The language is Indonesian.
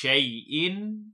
syai'in